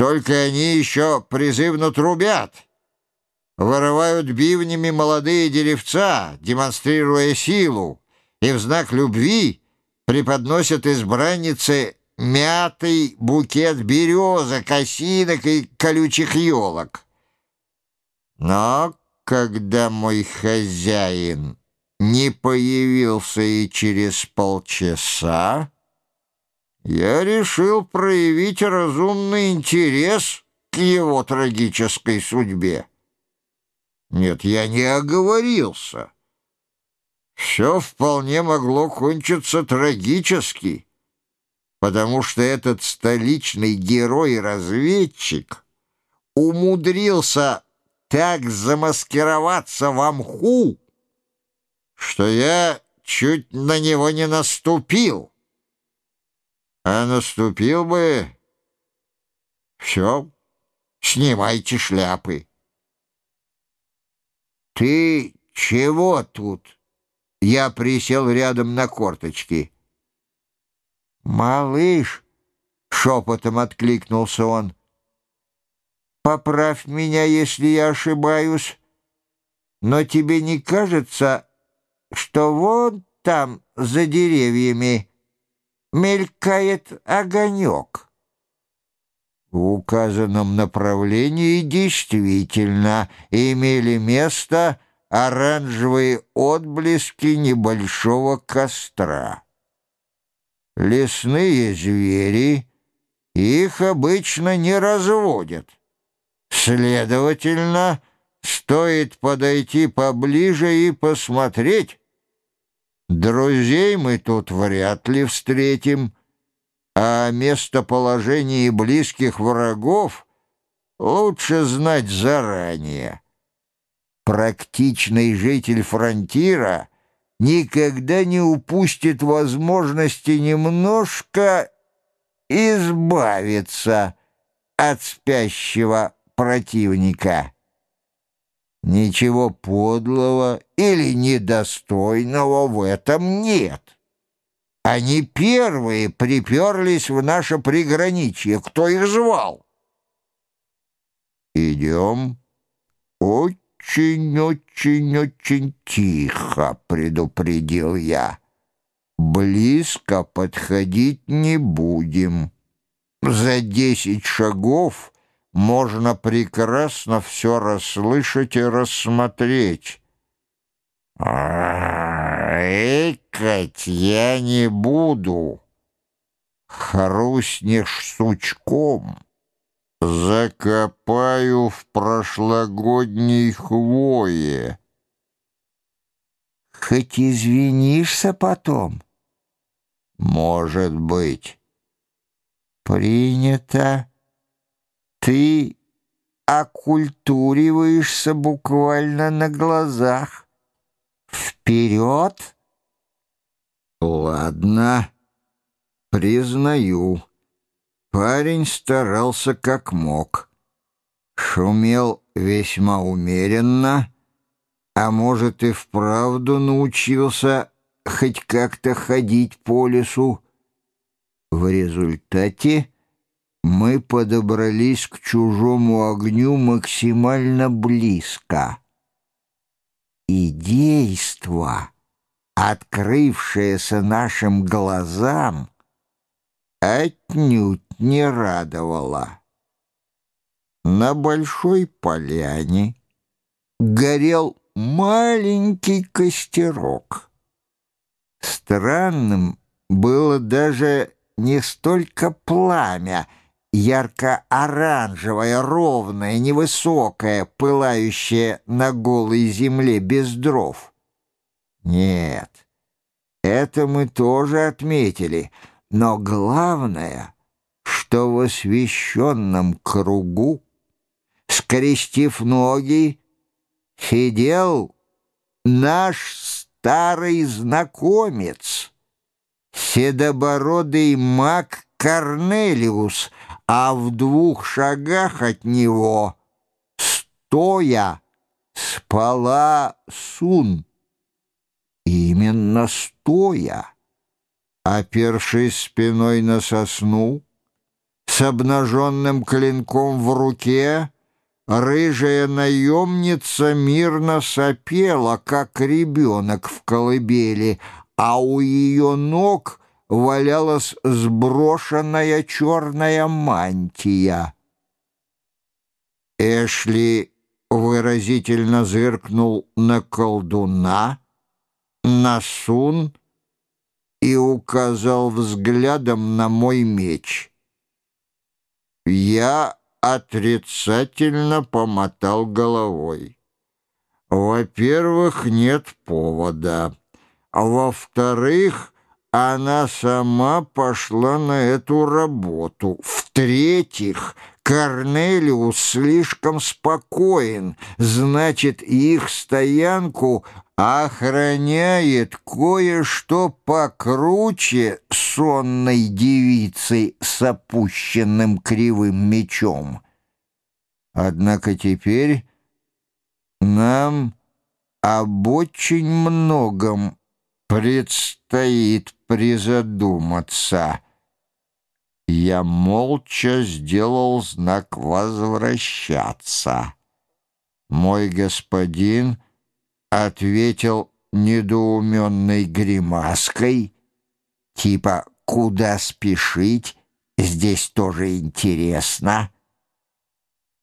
Только они еще призывно трубят, вырывают бивнями молодые деревца, демонстрируя силу, и в знак любви преподносят избраннице мятый букет березок, осинок и колючих елок. Но когда мой хозяин не появился и через полчаса, я решил проявить разумный интерес к его трагической судьбе. Нет, я не оговорился. Все вполне могло кончиться трагически, потому что этот столичный герой-разведчик умудрился так замаскироваться в мху, что я чуть на него не наступил. А наступил бы... Все, снимайте шляпы. «Ты чего тут?» Я присел рядом на корточки. «Малыш!» — шепотом откликнулся он. «Поправь меня, если я ошибаюсь, но тебе не кажется, что вон там, за деревьями, мелькает огонек?» В указанном направлении действительно имели место оранжевые отблески небольшого костра. Лесные звери их обычно не разводят. Следовательно, стоит подойти поближе и посмотреть. Друзей мы тут вряд ли встретим, а о местоположении близких врагов лучше знать заранее. Практичный житель фронтира никогда не упустит возможности немножко избавиться от спящего противника. Ничего подлого или недостойного в этом нет. Они первые приперлись в наше приграничье. Кто их звал? Идем. Очень-очень-очень тихо, предупредил я. Близко подходить не будем. За десять шагов можно прекрасно все расслышать и рассмотреть. Экать я не буду. Хрустнешь сучком, закопаю в прошлогодней хвое. Хоть извинишься потом? Может быть. Принято. Ты окультуриваешься буквально на глазах. Вперед! Ладно, признаю. Парень старался как мог. Шумел весьма умеренно, а может и вправду научился хоть как-то ходить по лесу. В результате мы подобрались к чужому огню максимально близко. И действо, открывшееся нашим глазам, отнюдь не радовало. На большой поляне горел маленький костерок. Странным было даже не столько пламя, ярко-оранжевое, ровное, невысокое, пылающее на голой земле без дров. Нет, это мы тоже отметили, но главное, что в освещенном кругу, скрестив ноги, сидел наш старый знакомец, седобородый маг Корнелиус — а в двух шагах от него, стоя, спала Сун. Именно стоя, опершись спиной на сосну, С обнаженным клинком в руке рыжая наемница мирно сопела, как ребенок в колыбели, а у ее ног валялась сброшенная черная мантия. Эшли выразительно зыркнул на колдуна, на сун и указал взглядом на мой меч. Я отрицательно помотал головой. Во-первых, нет повода. Во-вторых, она сама пошла на эту работу. В-третьих, Корнелиус слишком спокоен, значит, их стоянку охраняет кое-что покруче сонной девицы с опущенным кривым мечом. Однако теперь нам об очень многом предстоит призадуматься. Я молча сделал знак «возвращаться». Мой господин — ответил недоуменной гримаской, типа «Куда спешить? Здесь тоже интересно».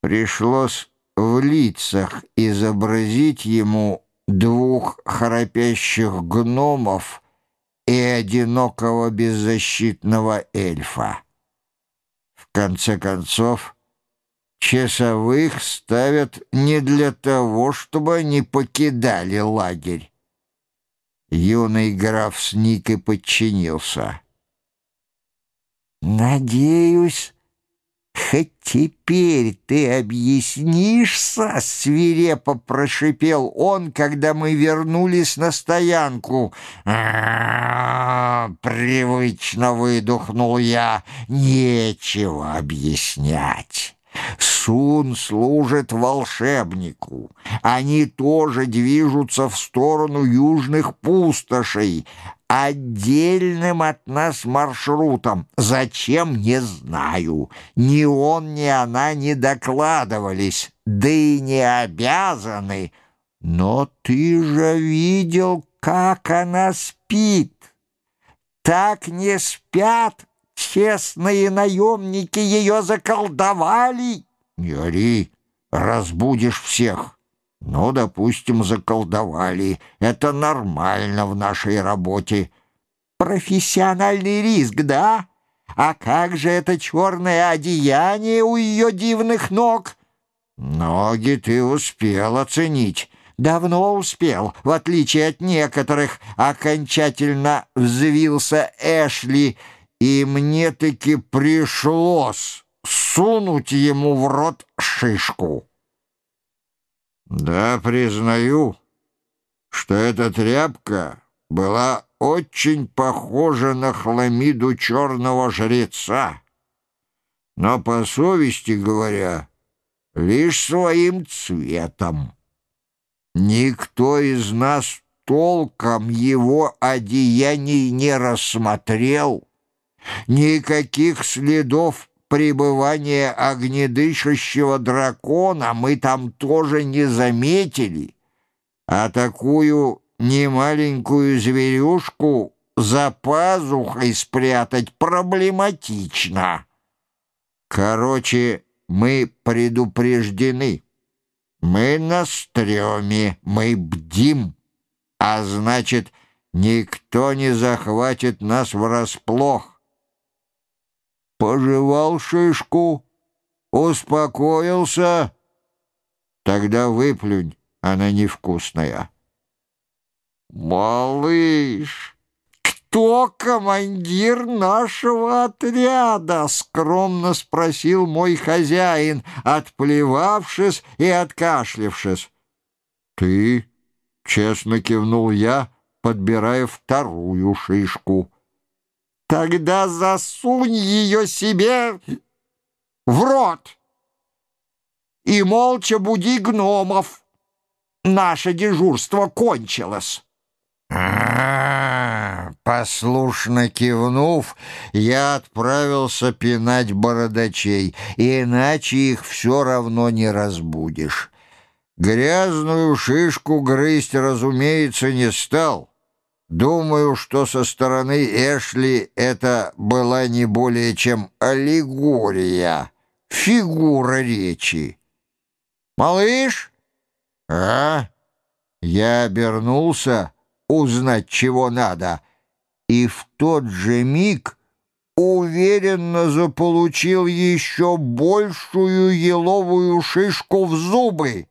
Пришлось в лицах изобразить ему двух храпящих гномов и одинокого беззащитного эльфа. В конце концов, Часовых ставят не для того, чтобы они покидали лагерь. Юный граф сник и подчинился. «Надеюсь, хоть теперь ты объяснишься?» — свирепо прошипел он, когда мы вернулись на стоянку. «А -а -а, привычно выдохнул я. «Нечего объяснять». Сун служит волшебнику. Они тоже движутся в сторону южных пустошей, отдельным от нас маршрутом. Зачем, не знаю. Ни он, ни она не докладывались, да и не обязаны. Но ты же видел, как она спит. Так не спят Честные наемники ее заколдовали. Не ори, разбудишь всех. Ну, допустим, заколдовали. Это нормально в нашей работе. Профессиональный риск, да? А как же это черное одеяние у ее дивных ног? Ноги ты успел оценить. Давно успел, в отличие от некоторых, окончательно взвился Эшли — и мне таки пришлось сунуть ему в рот шишку. Да, признаю, что эта тряпка была очень похожа на хламиду черного жреца, но, по совести говоря, лишь своим цветом. Никто из нас толком его одеяний не рассмотрел, Никаких следов пребывания огнедышащего дракона мы там тоже не заметили, а такую немаленькую зверюшку за пазухой спрятать проблематично. Короче, мы предупреждены. Мы на стреме, мы бдим, а значит, никто не захватит нас врасплох пожевал шишку, успокоился. Тогда выплюнь, она невкусная. «Малыш, кто командир нашего отряда?» — скромно спросил мой хозяин, отплевавшись и откашлившись. «Ты?» — честно кивнул я, подбирая вторую шишку. Тогда засунь ее себе в рот и молча буди гномов. Наше дежурство кончилось. А, Послушно кивнув, я отправился пинать бородачей, иначе их все равно не разбудишь. Грязную шишку грызть, разумеется, не стал. Думаю, что со стороны Эшли это была не более чем аллегория, фигура речи. «Малыш?» «А?» Я обернулся узнать, чего надо, и в тот же миг уверенно заполучил еще большую еловую шишку в зубы.